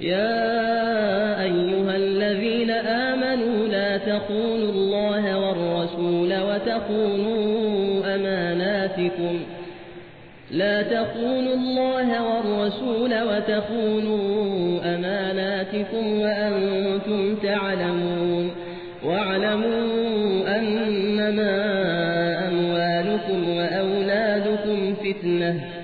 يا أيها الذين آمنوا لا تخونوا الله والرسول وتخونوا أماناتكم. لا تخونوا الله والرسول وتخونوا أماناتكم وأنتم تعلمون. واعلموا أنما أموالكم وأولادكم فتنة.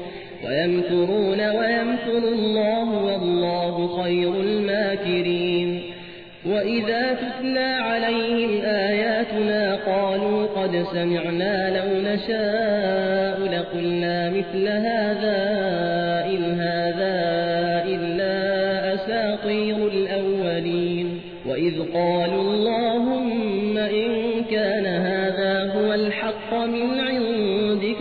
ويمكرون ويمكر الله والله خير الماكرين. وإذا تتلى عليهم آياتنا قالوا قد سمعنا لو نشاء لقلنا مثل هذا إن هذا إلا أساطير الأولين. وإذ قالوا اللهم إن كان هذا هو الحق من